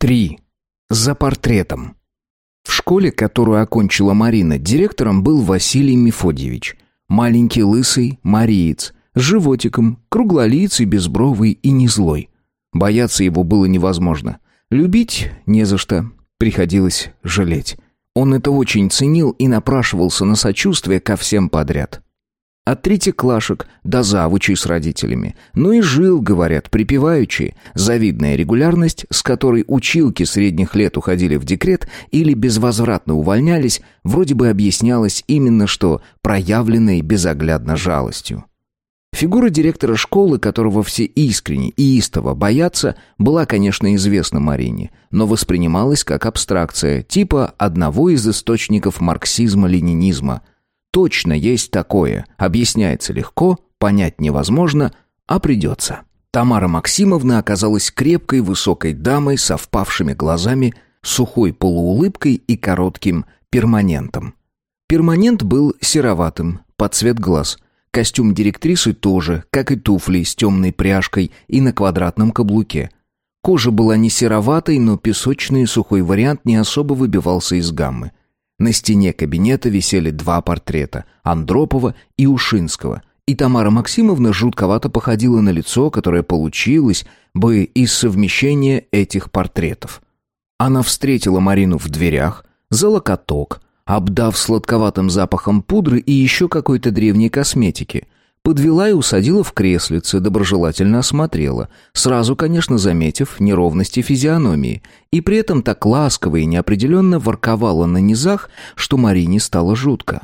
3. За портретом. В школе, которую окончила Марина, директором был Василий Мефодьевич. Маленький лысый мариец, с животиком, круглолицый, безбровый и не злой. Бояться его было невозможно. Любить не за что, приходилось жалеть. Он это очень ценил и напрашивался на сочувствие ко всем подряд. От третьеклашек до завучей с родителями. Ну и жил, говорят, припеваючи. Завидная регулярность, с которой училки средних лет уходили в декрет или безвозвратно увольнялись, вроде бы объяснялась именно что проявленной безоглядно жалостью. Фигура директора школы, которого все искренне и истово боятся, была, конечно, известна Марине, но воспринималась как абстракция, типа одного из источников марксизма-ленинизма. Точно есть такое, объясняется легко, понять невозможно, а придется. Тамара Максимовна оказалась крепкой высокой дамой со впавшими глазами, сухой полуулыбкой и коротким перманентом. Перманент был сероватым, под цвет глаз – Костюм директрисы тоже, как и туфли с темной пряжкой и на квадратном каблуке. Кожа была не сероватой, но песочный сухой вариант не особо выбивался из гаммы. На стене кабинета висели два портрета – Андропова и Ушинского. И Тамара Максимовна жутковато походила на лицо, которое получилось бы из совмещения этих портретов. Она встретила Марину в дверях, за локоток – обдав сладковатым запахом пудры и еще какой-то древней косметики. Подвела и усадила в креслице, доброжелательно осмотрела, сразу, конечно, заметив неровности физиономии, и при этом так ласково и неопределенно ворковала на низах, что Марине стало жутко.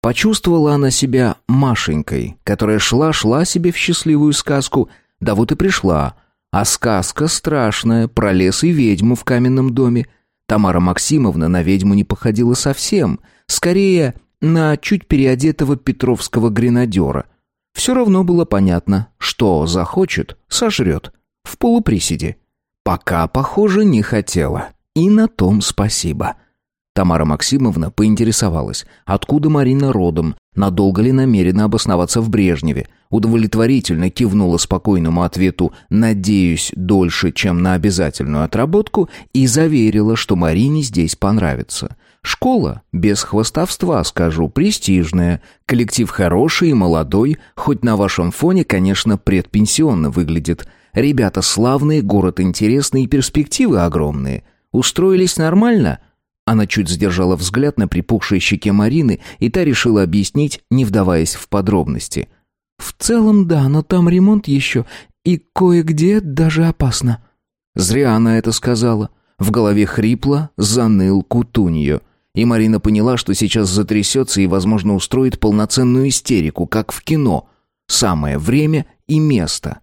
Почувствовала она себя Машенькой, которая шла-шла себе в счастливую сказку, да вот и пришла, а сказка страшная про лес и ведьму в каменном доме — Тамара Максимовна на ведьму не походила совсем, скорее на чуть переодетого петровского гренадера. Все равно было понятно, что захочет, сожрет. В полуприседе. Пока, похоже, не хотела. И на том спасибо. Тамара Максимовна поинтересовалась, откуда Марина родом, надолго ли намерена обосноваться в Брежневе. Удовлетворительно кивнула спокойному ответу «надеюсь, дольше, чем на обязательную отработку» и заверила, что Марине здесь понравится. Школа, без хвостовства скажу, престижная, коллектив хороший и молодой, хоть на вашем фоне, конечно, предпенсионно выглядит. Ребята славные, город интересный и перспективы огромные. Устроились нормально – она чуть задержала взгляд на припухшей щеке Марины, и та решила объяснить, не вдаваясь в подробности. «В целом, да, но там ремонт еще, и кое-где даже опасно». Зря она это сказала. В голове хрипло, заныл кутуньё. И Марина поняла, что сейчас затрясется и, возможно, устроит полноценную истерику, как в кино. Самое время и место.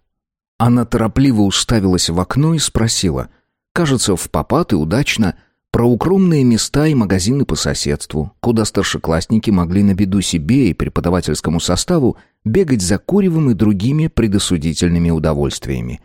Она торопливо уставилась в окно и спросила. «Кажется, в попад и удачно». Про укромные места и магазины по соседству, куда старшеклассники могли на беду себе и преподавательскому составу бегать за куревом и другими предосудительными удовольствиями.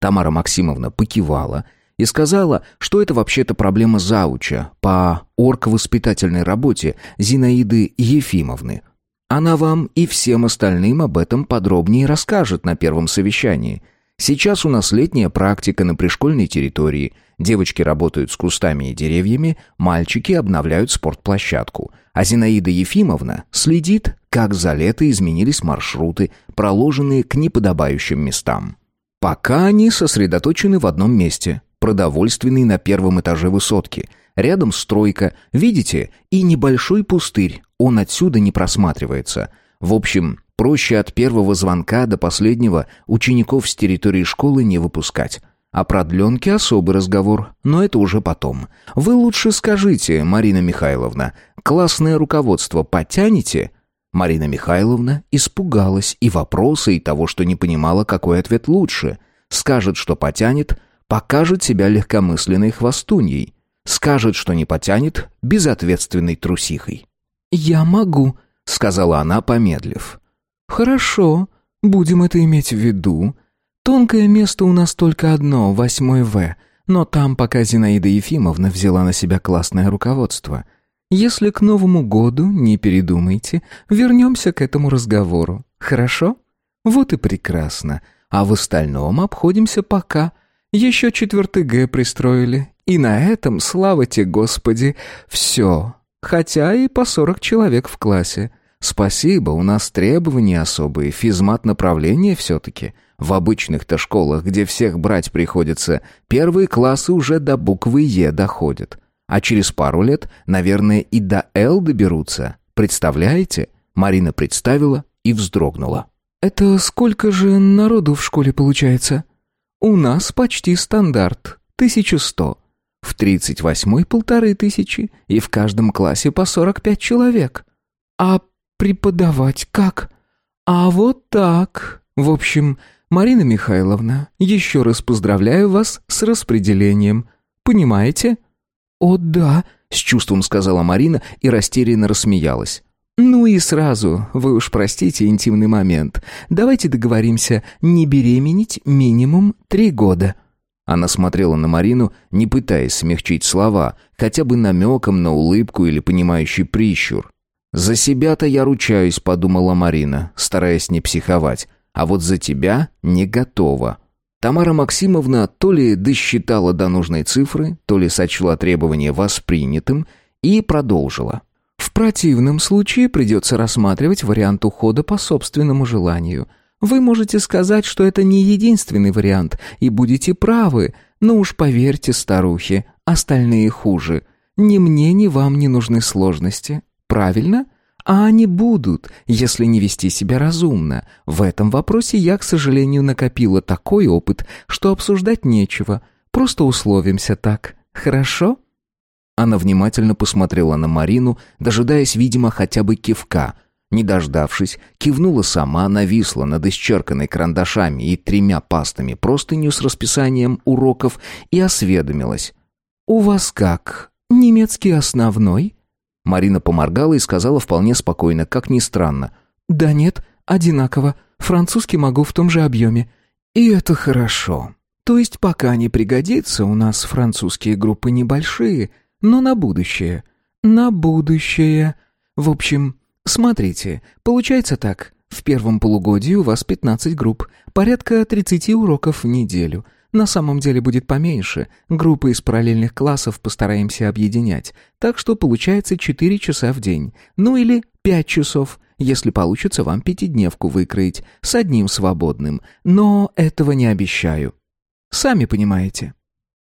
Тамара Максимовна покивала и сказала, что это вообще-то проблема зауча по орковоспитательной работе Зинаиды Ефимовны. Она вам и всем остальным об этом подробнее расскажет на первом совещании – Сейчас у нас летняя практика на пришкольной территории. Девочки работают с кустами и деревьями, мальчики обновляют спортплощадку. А Зинаида Ефимовна следит, как за лето изменились маршруты, проложенные к неподобающим местам. Пока они сосредоточены в одном месте. Продовольственный на первом этаже высотки. Рядом стройка, видите, и небольшой пустырь. Он отсюда не просматривается. В общем, Проще от первого звонка до последнего учеников с территории школы не выпускать. О продленке особый разговор, но это уже потом. Вы лучше скажите, Марина Михайловна, классное руководство потянете? Марина Михайловна испугалась и вопроса, и того, что не понимала, какой ответ лучше. Скажет, что потянет, покажет себя легкомысленной хвостуньей. Скажет, что не потянет, безответственной трусихой. «Я могу», — сказала она, помедлив. «Хорошо, будем это иметь в виду. Тонкое место у нас только одно, восьмой В, но там пока Зинаида Ефимовна взяла на себя классное руководство. Если к Новому году не передумайте, вернемся к этому разговору. Хорошо? Вот и прекрасно. А в остальном обходимся пока. Еще четвертый Г пристроили. И на этом, слава тебе, Господи, все. Хотя и по сорок человек в классе. Спасибо, у нас требования особые, физмат направление все-таки. В обычных-то школах, где всех брать приходится, первые классы уже до буквы «Е» доходят. А через пару лет, наверное, и до «Л» доберутся. Представляете? Марина представила и вздрогнула. «Это сколько же народу в школе получается?» «У нас почти стандарт. Тысячу сто. В тридцать восьмой полторы тысячи, и в каждом классе по сорок пять человек. А преподавать как? А вот так. В общем, Марина Михайловна, еще раз поздравляю вас с распределением. Понимаете? О, да, с чувством сказала Марина и растерянно рассмеялась. «Ну и сразу, вы уж простите интимный момент. Давайте договоримся не беременеть минимум три года». Она смотрела на Марину, не пытаясь смягчить слова, хотя бы намеком на улыбку или понимающий прищур. «За себя-то я ручаюсь», — подумала Марина, стараясь не психовать. «А вот за тебя не готова». Тамара Максимовна то ли досчитала до нужной цифры, то ли сочла требование воспринятым и продолжила. Противном случае придется рассматривать вариант ухода по собственному желанию. Вы можете сказать, что это не единственный вариант, и будете правы, но уж поверьте старухе, остальные хуже. Ни мне, ни вам не нужны сложности. Правильно? А они будут, если не вести себя разумно. В этом вопросе я, к сожалению, накопила такой опыт, что обсуждать нечего. Просто условимся так. Хорошо? Она внимательно посмотрела на Марину, дожидаясь, видимо, хотя бы кивка. Не дождавшись, кивнула сама, нависла над исчерканной карандашами и тремя пастами простыню с расписанием уроков и осведомилась. «У вас как? Немецкий основной?» Марина поморгала и сказала вполне спокойно, как ни странно. «Да нет, одинаково. Французский могу в том же объеме». «И это хорошо. То есть пока не пригодится, у нас французские группы небольшие, но на будущее. На будущее. В общем, смотрите, получается так. В первом полугодии у вас 15 групп, порядка 30 уроков в неделю. На самом деле будет поменьше. Группы из параллельных классов постараемся объединять. Так что получается 4 часа в день. Ну или 5 часов, если получится вам пятидневку выкроить с одним свободным. Но этого не обещаю. Сами понимаете.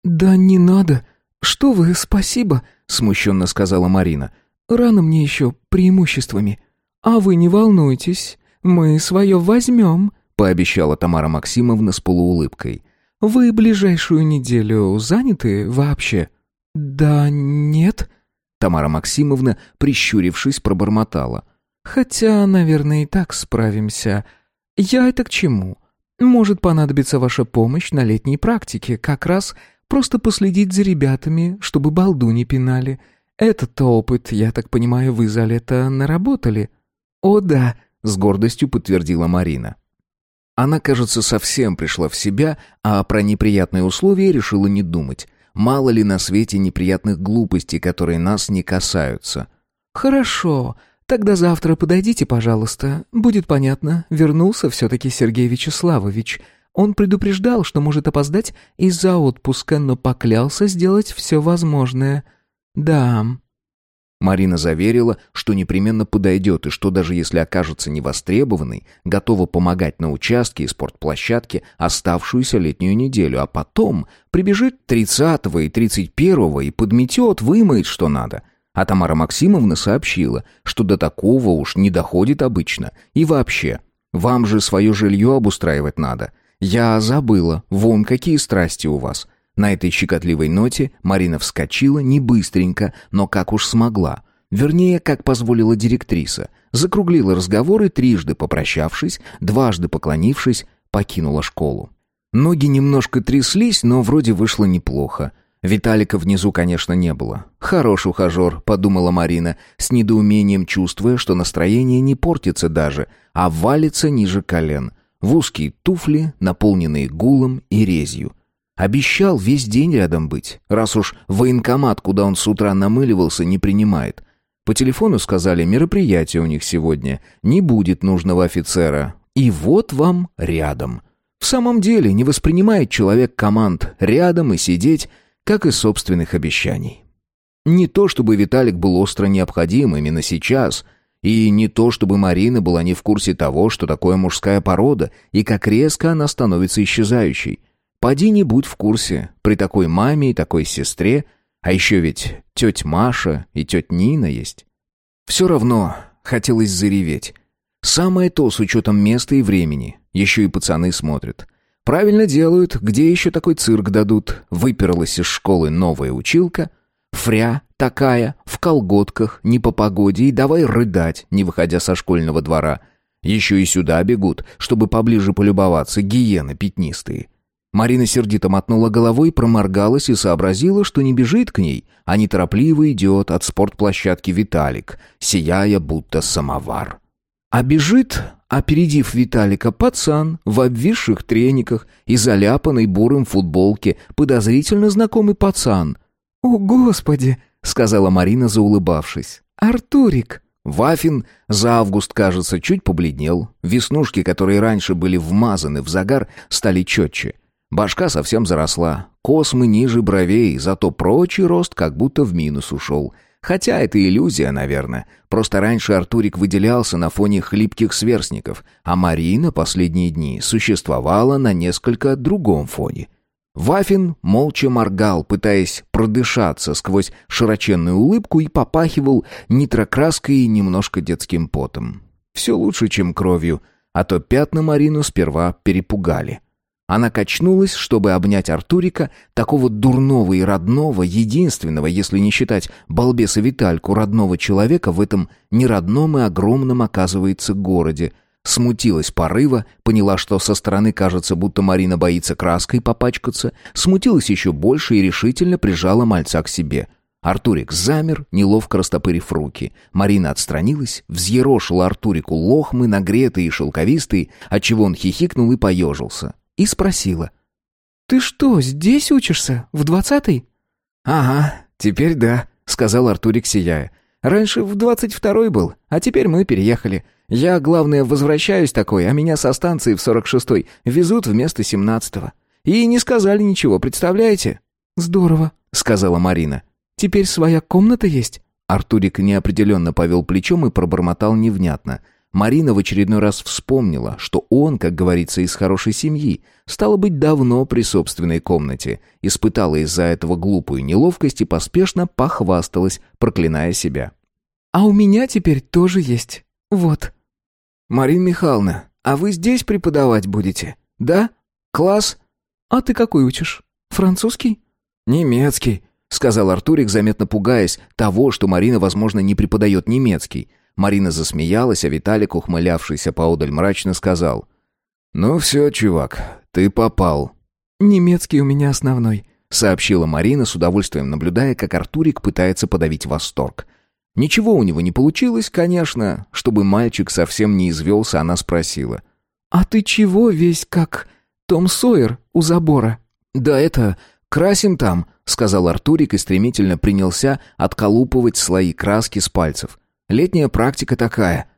«Да не надо», «Что вы, спасибо», — смущенно сказала Марина. «Рано мне еще преимуществами». «А вы не волнуйтесь, мы свое возьмем», — пообещала Тамара Максимовна с полуулыбкой. «Вы ближайшую неделю заняты вообще?» «Да нет», — Тамара Максимовна, прищурившись, пробормотала. «Хотя, наверное, и так справимся. Я это к чему? Может понадобиться ваша помощь на летней практике, как раз Просто последить за ребятами, чтобы балду не пинали. Этот опыт, я так понимаю, вы за лето наработали?» «О да», — с гордостью подтвердила Марина. Она, кажется, совсем пришла в себя, а про неприятные условия решила не думать. Мало ли на свете неприятных глупостей, которые нас не касаются. «Хорошо, тогда завтра подойдите, пожалуйста. Будет понятно, вернулся все-таки Сергей Вячеславович. Он предупреждал, что может опоздать из-за отпуска, но поклялся сделать все возможное. Да. Марина заверила, что непременно подойдет и что даже если окажется невостребованной, готова помогать на участке и спортплощадке оставшуюся летнюю неделю, а потом прибежит 30-го и 31-го и подметет, вымоет, что надо. А Тамара Максимовна сообщила, что до такого уж не доходит обычно. И вообще, вам же свое жилье обустраивать надо. «Я забыла. Вон какие страсти у вас». На этой щекотливой ноте Марина вскочила не быстренько, но как уж смогла. Вернее, как позволила директриса. Закруглила разговор и трижды попрощавшись, дважды поклонившись, покинула школу. Ноги немножко тряслись, но вроде вышло неплохо. Виталика внизу, конечно, не было. «Хорош ухажер», — подумала Марина, с недоумением чувствуя, что настроение не портится даже, а валится ниже колен в узкие туфли, наполненные гулом и резью. Обещал весь день рядом быть, раз уж военкомат, куда он с утра намыливался, не принимает. По телефону сказали, мероприятие у них сегодня, не будет нужного офицера. И вот вам рядом. В самом деле, не воспринимает человек команд рядом и сидеть, как и собственных обещаний. Не то чтобы Виталик был остро необходим именно сейчас, и не то чтобы Марина была не в курсе того, что такое мужская порода и как резко она становится исчезающей. Поди не будь в курсе, при такой маме и такой сестре, а еще ведь тетя Маша и тетя Нина есть. Все равно хотелось зареветь. Самое то с учетом места и времени. Еще и пацаны смотрят. Правильно делают, где еще такой цирк дадут. Выперлась из школы новая училка. Фря такая, в колготках, не по погоде, и давай рыдать, не выходя со школьного двора. Еще и сюда бегут, чтобы поближе полюбоваться, гиены пятнистые. Марина сердито мотнула головой, проморгалась и сообразила, что не бежит к ней, а неторопливо идет от спортплощадки Виталик, сияя будто самовар. А бежит, опередив Виталика, пацан в обвисших трениках и заляпанной бурым футболке, подозрительно знакомый пацан. «О, Господи!» — сказала Марина, заулыбавшись. «Артурик!» Вафин за август, кажется, чуть побледнел. Веснушки, которые раньше были вмазаны в загар, стали четче. Башка совсем заросла, космы ниже бровей, зато прочий рост как будто в минус ушел. Хотя это иллюзия, наверное. Просто раньше Артурик выделялся на фоне хлипких сверстников, а Марина последние дни существовала на несколько другом фоне. Вафин молча моргал, пытаясь продышаться сквозь широченную улыбку и попахивал нитрокраской и немножко детским потом. Все лучше, чем кровью, а то пятна Марину сперва перепугали. Она качнулась, чтобы обнять Артурика, такого дурного и родного, единственного, если не считать балбеса Витальку, родного человека в этом неродном и огромном, оказывается, городе. Смутилась порыва, поняла, что со стороны кажется, будто Марина боится краской попачкаться, смутилась еще больше и решительно прижала мальца к себе. Артурик замер, неловко растопырив руки. Марина отстранилась, взъерошила Артурику лохмы, нагретые и шелковистые, отчего он хихикнул и поежился и спросила. «Ты что, здесь учишься? В двадцатый?» «Ага, теперь да», — сказал Артурик, сияя. «Раньше в двадцать второй был, а теперь мы переехали. Я, главное, возвращаюсь такой, а меня со станции в сорок шестой везут вместо семнадцатого. И не сказали ничего, представляете?» «Здорово», — сказала Марина. «Теперь своя комната есть?» Артурик неопределенно повел плечом и пробормотал невнятно — Марина в очередной раз вспомнила, что он, как говорится, из хорошей семьи, стало быть, давно при собственной комнате, испытала из-за этого глупую неловкость и поспешно похвасталась, проклиная себя. «А у меня теперь тоже есть. Вот». «Марина Михайловна, а вы здесь преподавать будете? Да? Класс?» «А ты какой учишь? Французский?» «Немецкий», — сказал Артурик, заметно пугаясь того, что Марина, возможно, не преподает немецкий. Марина засмеялась, а Виталик, ухмылявшийся поодаль, мрачно сказал. «Ну все, чувак, ты попал». «Немецкий у меня основной», — сообщила Марина, с удовольствием наблюдая, как Артурик пытается подавить восторг. Ничего у него не получилось, конечно. Чтобы мальчик совсем не извелся, она спросила. «А ты чего весь как Том Сойер у забора?» «Да это... красим там», — сказал Артурик и стремительно принялся отколупывать слои краски с пальцев. Летняя практика такая».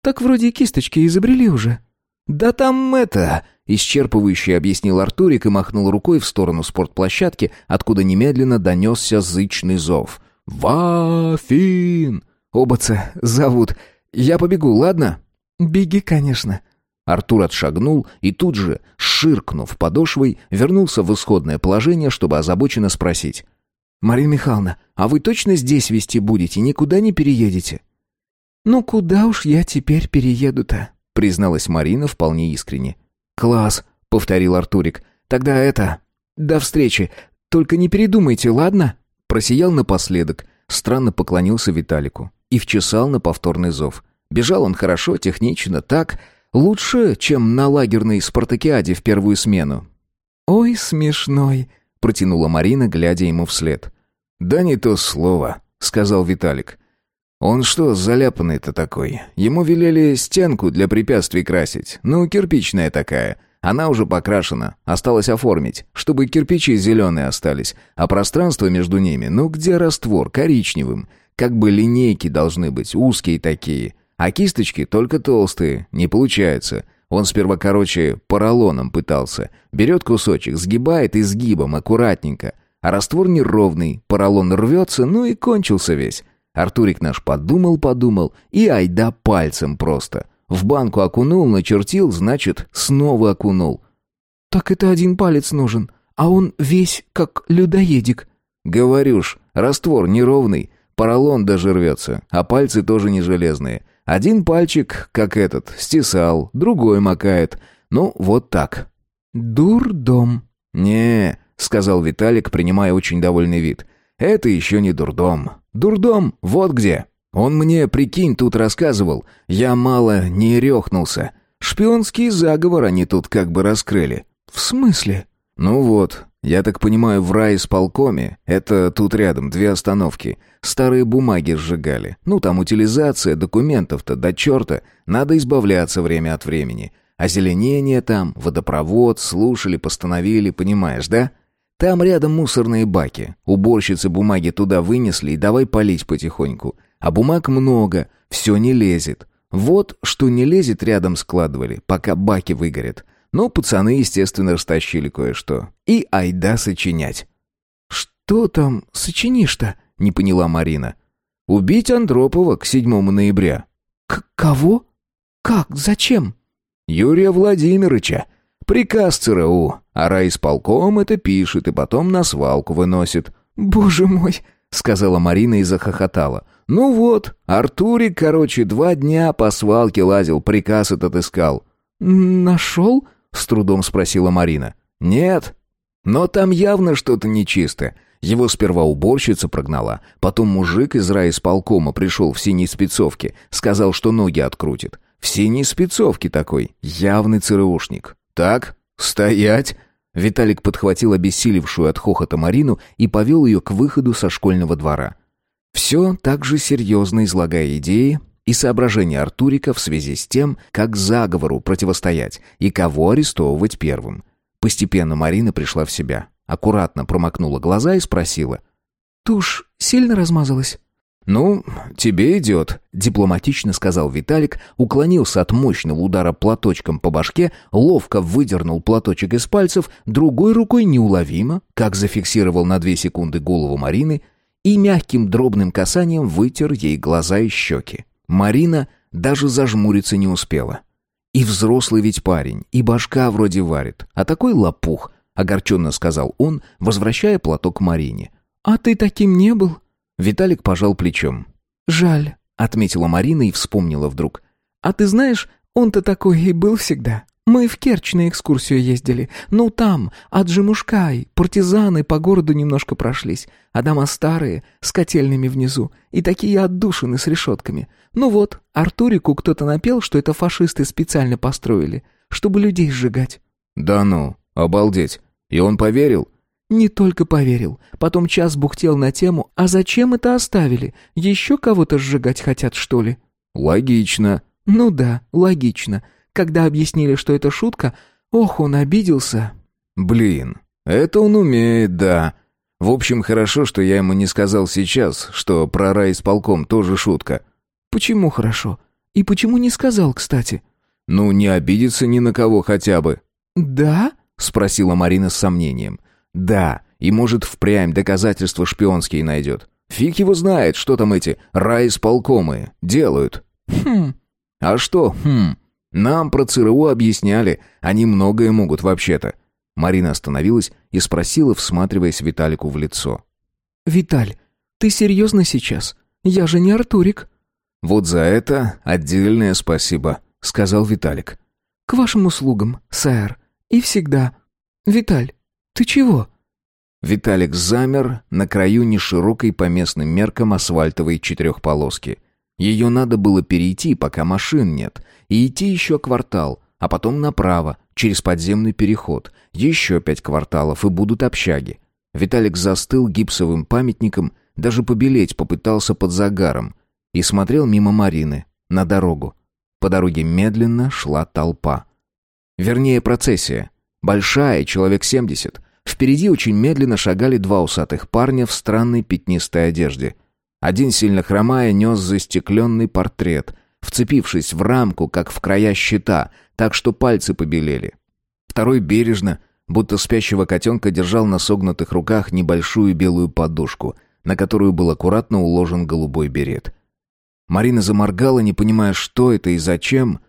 «Так вроде кисточки изобрели уже». «Да там это...» — исчерпывающе объяснил Артурик и махнул рукой в сторону спортплощадки, откуда немедленно донесся зычный зов. «Вафин!» «Обаца зовут. Я побегу, ладно?» «Беги, конечно». Артур отшагнул и тут же, ширкнув подошвой, вернулся в исходное положение, чтобы озабоченно спросить. «Марина Михайловна, а вы точно здесь вести будете, никуда не переедете?» «Ну куда уж я теперь перееду-то?» призналась Марина вполне искренне. «Класс», — повторил Артурик. «Тогда это... До встречи. Только не передумайте, ладно?» Просиял напоследок, странно поклонился Виталику и вчесал на повторный зов. Бежал он хорошо, технично, так, лучше, чем на лагерной спартакиаде в первую смену. «Ой, смешной», — протянула Марина, глядя ему вслед. «Да не то слово», — сказал Виталик. «Он что, заляпанный-то такой? Ему велели стенку для препятствий красить. Ну, кирпичная такая. Она уже покрашена. Осталось оформить, чтобы кирпичи зеленые остались, а пространство между ними, ну где раствор, коричневым. Как бы линейки должны быть, узкие такие. А кисточки только толстые, не получается. Он сперва, короче, поролоном пытался. Берет кусочек, сгибает изгибом аккуратненько. А раствор неровный, поролон рвется, ну и кончился весь. Артурик наш подумал-подумал и айда пальцем просто. В банку окунул, начертил, значит, снова окунул. «Так это один палец нужен, а он весь как людоедик». «Говорю ж, раствор неровный, поролон даже рвется, а пальцы тоже не железные. Один пальчик, как этот, стесал, другой макает. Ну, вот так». «Дурдом». «Не», — сказал Виталик, принимая очень довольный вид. «Это еще не дурдом. Дурдом вот где. Он мне, прикинь, тут рассказывал. Я мало не рехнулся. Шпионский заговор они тут как бы раскрыли». «В смысле?» «Ну вот, я так понимаю, в райисполкоме, это тут рядом, две остановки, старые бумаги сжигали. Ну там утилизация документов-то до черта, надо избавляться время от времени. Озеленение там, водопровод, слушали, постановили, понимаешь, да? Там рядом мусорные баки. Уборщицы бумаги туда вынесли и давай полить потихоньку. А бумаг много, все не лезет. Вот что не лезет рядом складывали, пока баки выгорят. Но пацаны, естественно, растащили кое-что. И айда сочинять. «Что там сочинишь-то?» — не поняла Марина. «Убить Андропова к 7 ноября». «К кого? Как? Зачем?» «Юрия Владимировича. Приказ ЦРУ. А райисполком это пишет и потом на свалку выносит». «Боже мой!» — сказала Марина и захохотала. «Ну вот, Артурик, короче, два дня по свалке лазил, приказ этот искал». «Нашел?» с трудом спросила Марина. Нет. Но там явно что-то нечисто. Его сперва уборщица прогнала, потом мужик из райисполкома пришел в синей спецовке, сказал, что ноги открутит. В синей спецовке такой, явный ЦРУшник. Так, стоять. Виталик подхватил обессилевшую от хохота Марину и повел ее к выходу со школьного двора. Все так же серьезно излагая идеи, и соображения Артурика в связи с тем, как заговору противостоять и кого арестовывать первым. Постепенно Марина пришла в себя, аккуратно промокнула глаза и спросила. «Тушь сильно размазалась?» «Ну, тебе идет», — дипломатично сказал Виталик, уклонился от мощного удара платочком по башке, ловко выдернул платочек из пальцев, другой рукой неуловимо, как зафиксировал на две секунды голову Марины, и мягким дробным касанием вытер ей глаза и щеки. Марина даже зажмуриться не успела. И взрослый ведь парень, и башка вроде варит, а такой лопух, огорченно сказал он, возвращая платок Марине. А ты таким не был? Виталик пожал плечом. Жаль, отметила Марина и вспомнила вдруг. А ты знаешь, он-то такой и был всегда. Мы в Керчь на экскурсию ездили. Ну там, от Джимушкай, партизаны по городу немножко прошлись, а дома старые, с котельными внизу, и такие отдушины с решетками. Ну вот, Артурику кто-то напел, что это фашисты специально построили, чтобы людей сжигать. Да ну, обалдеть. И он поверил? Не только поверил. Потом час бухтел на тему, а зачем это оставили? Еще кого-то сжигать хотят, что ли? Логично. Ну да, логично. Когда объяснили, что это шутка, ох, он обиделся. Блин, это он умеет, да. В общем, хорошо, что я ему не сказал сейчас, что про райисполком тоже шутка. Почему хорошо? И почему не сказал, кстати? Ну, не обидеться ни на кого хотя бы. Да? Спросила Марина с сомнением. Да, и может впрямь доказательства шпионские найдет. Фиг его знает, что там эти райисполкомы делают. Хм. А что, хм? Нам про ЦРУ объясняли, они многое могут вообще-то. Марина остановилась и спросила, всматриваясь Виталику в лицо. «Виталь, ты серьезно сейчас? Я же не Артурик». «Вот за это отдельное спасибо», — сказал Виталик. «К вашим услугам, сэр. И всегда. Виталь, ты чего?» Виталик замер на краю неширокой по местным меркам асфальтовой четырехполоски. Ее надо было перейти, пока машин нет, и идти еще квартал, а потом направо, через подземный переход. Еще пять кварталов, и будут общаги. Виталик застыл гипсовым памятником, даже побелеть попытался под загаром. И смотрел мимо Марины, на дорогу. По дороге медленно шла толпа. Вернее, процессия. Большая, человек семьдесят. Впереди очень медленно шагали два усатых парня в странной пятнистой одежде. Один, сильно хромая, нес застекленный портрет, вцепившись в рамку, как в края щита, так что пальцы побелели. Второй бережно, будто спящего котенка держал на согнутых руках небольшую белую подушку, на которую был аккуратно уложен голубой берет. Марина заморгала, не понимая, что это и зачем,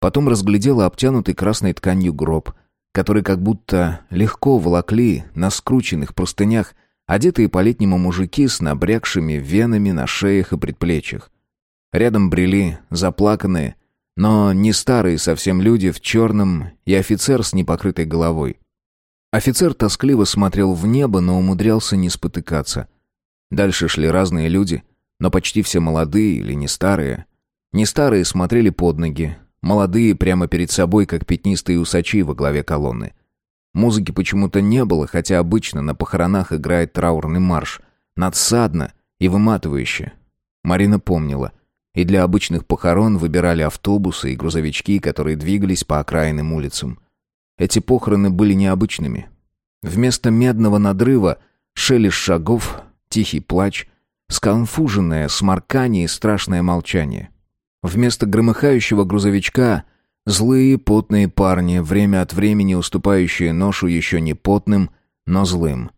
потом разглядела обтянутый красной тканью гроб, который как будто легко волокли на скрученных простынях одетые по-летнему мужики с набрякшими венами на шеях и предплечьях. Рядом брели заплаканные, но не старые совсем люди в черном и офицер с непокрытой головой. Офицер тоскливо смотрел в небо, но умудрялся не спотыкаться. Дальше шли разные люди, но почти все молодые или не старые. Не старые смотрели под ноги, молодые прямо перед собой, как пятнистые усачи во главе колонны. Музыки почему-то не было, хотя обычно на похоронах играет траурный марш. Надсадно и выматывающе. Марина помнила. И для обычных похорон выбирали автобусы и грузовички, которые двигались по окраинным улицам. Эти похороны были необычными. Вместо медного надрыва шелест шагов, тихий плач, сконфуженное сморкание и страшное молчание. Вместо громыхающего грузовичка злые потные парни, время от времени уступающие ношу еще не потным, но злым.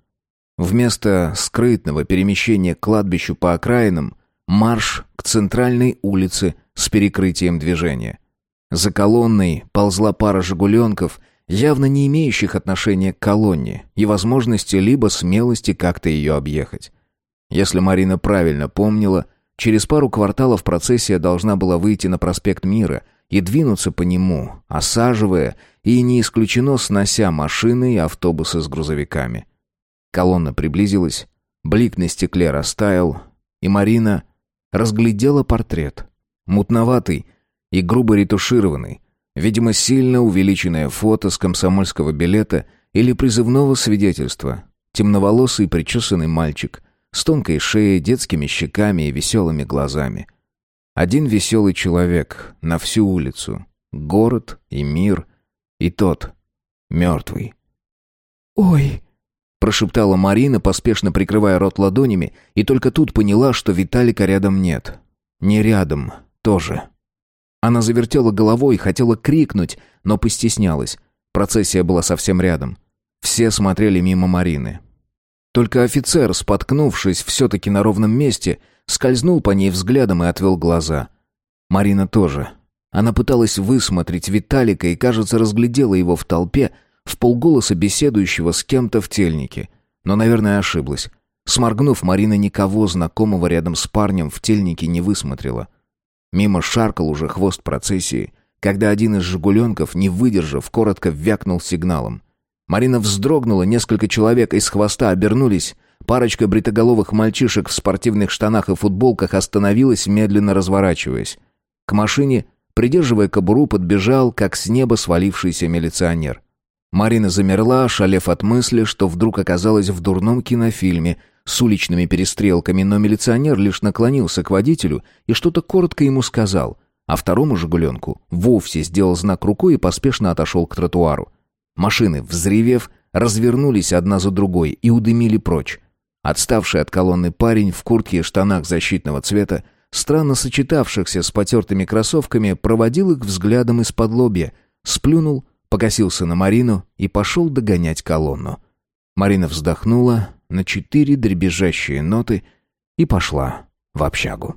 Вместо скрытного перемещения к кладбищу по окраинам марш к центральной улице с перекрытием движения. За колонной ползла пара «Жигуленков», явно не имеющих отношения к колонне и возможности либо смелости как-то ее объехать. Если Марина правильно помнила, через пару кварталов процессия должна была выйти на проспект Мира и двинуться по нему, осаживая и, не исключено, снося машины и автобусы с грузовиками. Колонна приблизилась, блик на стекле растаял, и Марина разглядела портрет. Мутноватый и грубо ретушированный, видимо, сильно увеличенное фото с комсомольского билета или призывного свидетельства. Темноволосый причесанный мальчик с тонкой шеей, детскими щеками и веселыми глазами. Один веселый человек на всю улицу. Город и мир. И тот мертвый. «Ой!» — прошептала Марина, поспешно прикрывая рот ладонями, и только тут поняла, что Виталика рядом нет. Не рядом, тоже. Она завертела головой и хотела крикнуть, но постеснялась. Процессия была совсем рядом. Все смотрели мимо Марины. Только офицер, споткнувшись все-таки на ровном месте, скользнул по ней взглядом и отвел глаза. Марина тоже. Она пыталась высмотреть Виталика и, кажется, разглядела его в толпе, в полголоса беседующего с кем-то в тельнике. Но, наверное, ошиблась. Сморгнув, Марина никого знакомого рядом с парнем в тельнике не высмотрела. Мимо шаркал уже хвост процессии, когда один из «Жигуленков», не выдержав, коротко вякнул сигналом. Марина вздрогнула, несколько человек из хвоста обернулись. Парочка бритоголовых мальчишек в спортивных штанах и футболках остановилась, медленно разворачиваясь. К машине, придерживая кобуру, подбежал, как с неба свалившийся милиционер. Марина замерла, шалев от мысли, что вдруг оказалась в дурном кинофильме — с уличными перестрелками, но милиционер лишь наклонился к водителю и что-то коротко ему сказал, а второму «Жигуленку» вовсе сделал знак рукой и поспешно отошел к тротуару. Машины, взревев, развернулись одна за другой и удымили прочь. Отставший от колонны парень в куртке и штанах защитного цвета, странно сочетавшихся с потертыми кроссовками, проводил их взглядом из-под лобья, сплюнул, покосился на Марину и пошел догонять колонну. Марина вздохнула, на четыре дребезжащие ноты и пошла в общагу.